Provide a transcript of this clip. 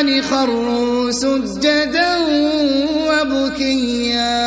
الرحمن خروا سجدا وبكيا.